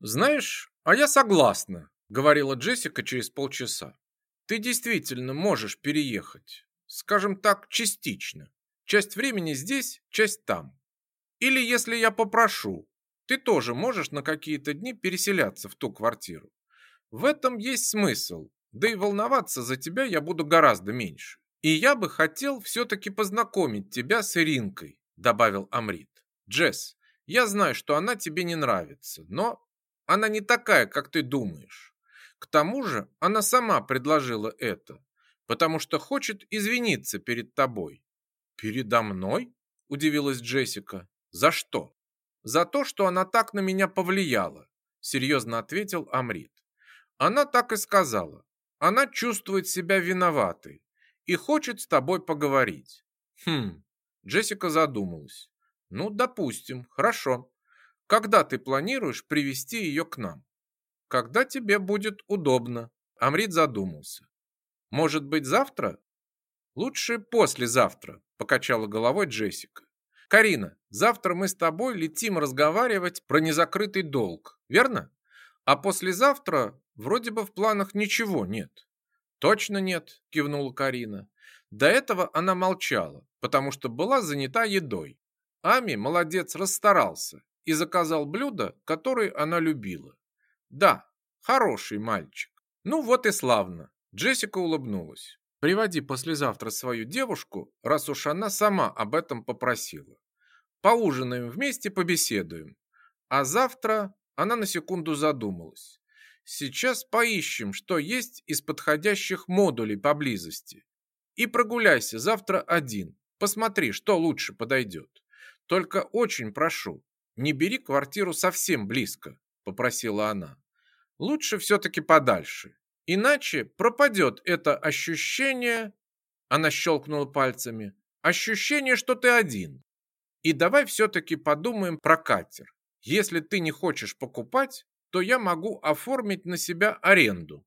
Знаешь, а я согласна, говорила Джессика через полчаса. Ты действительно можешь переехать. Скажем так, частично. Часть времени здесь, часть там. Или если я попрошу, ты тоже можешь на какие-то дни переселяться в ту квартиру. В этом есть смысл, да и волноваться за тебя я буду гораздо меньше. И я бы хотел все-таки познакомить тебя с Иринкой, добавил Амрит. Джесс, я знаю, что она тебе не нравится, но она не такая, как ты думаешь. К тому же она сама предложила это, потому что хочет извиниться перед тобой. Передо мной? Удивилась Джессика. За что? За то, что она так на меня повлияла, серьезно ответил Амрит. Она так и сказала. Она чувствует себя виноватой и хочет с тобой поговорить. Хм, Джессика задумалась. Ну, допустим, хорошо. Когда ты планируешь привести ее к нам? Когда тебе будет удобно. Амрит задумался. Может быть, завтра? Лучше послезавтра, покачала головой Джессика. Карина, завтра мы с тобой летим разговаривать про незакрытый долг, верно? А послезавтра вроде бы в планах ничего нет. Точно нет, кивнула Карина. До этого она молчала, потому что была занята едой. Ами, молодец, расстарался и заказал блюдо, которое она любила. Да, хороший мальчик. Ну вот и славно. Джессика улыбнулась. Приводи послезавтра свою девушку, раз уж она сама об этом попросила. Поужинаем вместе, побеседуем. А завтра она на секунду задумалась. Сейчас поищем, что есть из подходящих модулей поблизости. И прогуляйся завтра один. Посмотри, что лучше подойдет. Только очень прошу, не бери квартиру совсем близко, попросила она. Лучше все-таки подальше. Иначе пропадет это ощущение, она щелкнула пальцами, ощущение, что ты один. И давай все-таки подумаем про катер. Если ты не хочешь покупать, то я могу оформить на себя аренду.